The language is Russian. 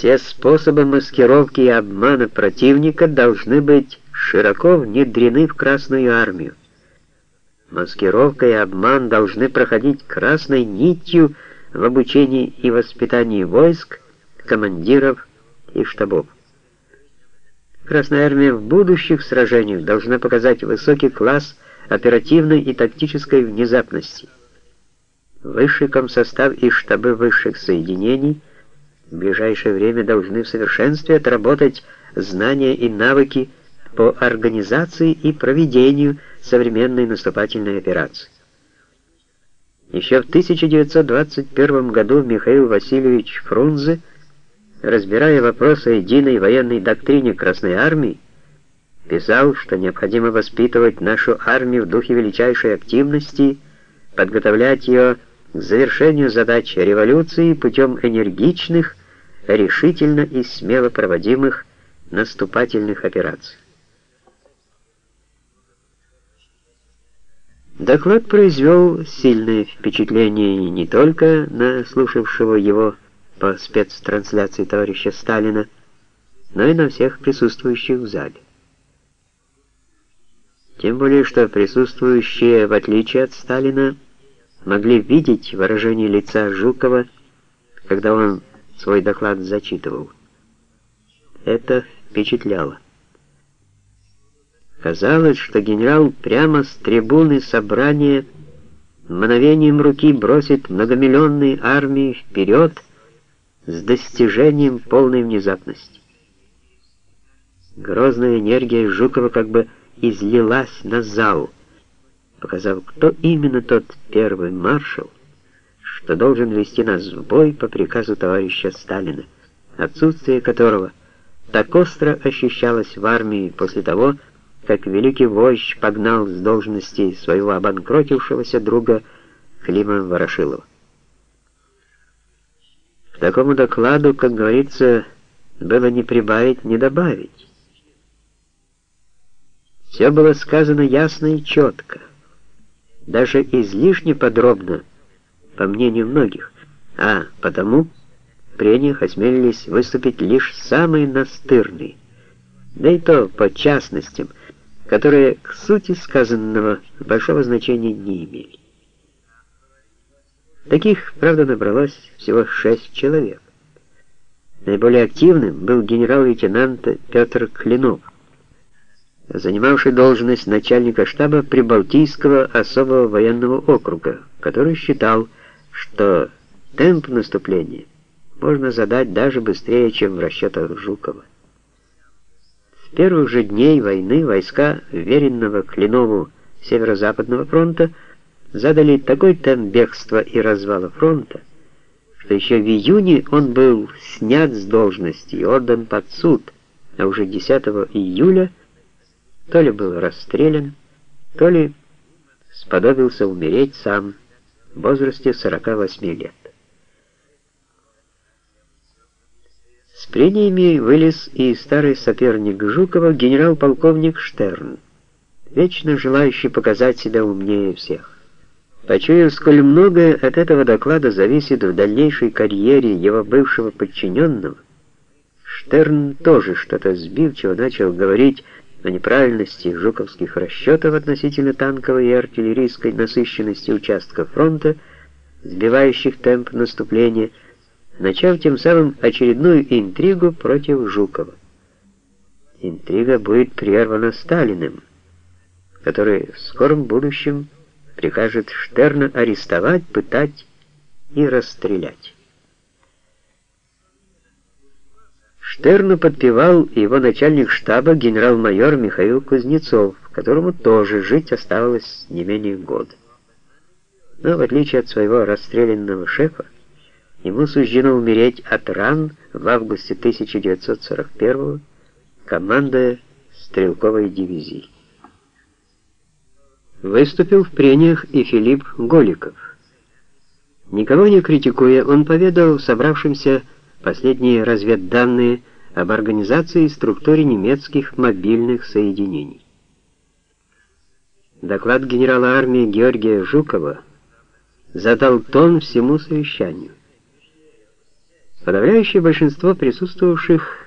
Все способы маскировки и обмана противника должны быть широко внедрены в Красную армию. Маскировка и обман должны проходить красной нитью в обучении и воспитании войск, командиров и штабов. Красная армия в будущих сражениях должна показать высокий класс оперативной и тактической внезапности. Высший комсостав и штабы высших соединений в ближайшее время должны в совершенстве отработать знания и навыки по организации и проведению современной наступательной операции. Еще в 1921 году Михаил Васильевич Фрунзе, разбирая вопрос о единой военной доктрине Красной Армии, писал, что необходимо воспитывать нашу армию в духе величайшей активности, подготовлять ее к завершению задач революции путем энергичных, решительно и смело проводимых наступательных операций. Доклад произвел сильное впечатление не только на слушавшего его по спецтрансляции товарища Сталина, но и на всех присутствующих в зале. Тем более, что присутствующие, в отличие от Сталина, могли видеть выражение лица Жукова, когда он свой доклад зачитывал. Это впечатляло. Казалось, что генерал прямо с трибуны собрания мгновением руки бросит многомиллионные армии вперед с достижением полной внезапности. Грозная энергия Жукова как бы излилась на зал, показав, кто именно тот первый маршал, что должен вести нас в бой по приказу товарища Сталина, отсутствие которого так остро ощущалось в армии после того, как великий вождь погнал с должности своего обанкротившегося друга Клима Ворошилова. К такому докладу, как говорится, было не прибавить, не добавить. Все было сказано ясно и четко, даже излишне подробно, по мнению многих, а потому в прениях осмелились выступить лишь самые настырные, да и то по частностям, которые к сути сказанного большого значения не имели. Таких, правда, набралось всего шесть человек. Наиболее активным был генерал-лейтенант Петр Клинов, занимавший должность начальника штаба Прибалтийского особого военного округа, который считал, что темп наступления можно задать даже быстрее, чем в расчетах Жукова. Первых же дней войны войска веренного Клинову Северо-Западного фронта задали такой темп бегства и развала фронта, что еще в июне он был снят с должности и отдан под суд, а уже 10 июля то ли был расстрелян, то ли сподобился умереть сам в возрасте 48 лет. С прениями вылез и старый соперник Жукова, генерал-полковник Штерн, вечно желающий показать себя умнее всех. Почуяв, сколь многое от этого доклада зависит в дальнейшей карьере его бывшего подчиненного, Штерн тоже что-то сбивчиво начал говорить о неправильности жуковских расчетов относительно танковой и артиллерийской насыщенности участков фронта, сбивающих темп наступления, начав тем самым очередную интригу против Жукова. Интрига будет прервана Сталиным, который в скором будущем прикажет Штерна арестовать, пытать и расстрелять. Штерну подпевал его начальник штаба генерал-майор Михаил Кузнецов, которому тоже жить оставалось не менее года. Но в отличие от своего расстрелянного шефа, Ему суждено умереть от ран в августе 1941 командуя стрелковой дивизией. Выступил в прениях и Филипп Голиков. Никого не критикуя, он поведал собравшимся последние разведданные об организации и структуре немецких мобильных соединений. Доклад генерала армии Георгия Жукова задал тон всему совещанию. Подавляющее большинство присутствовавших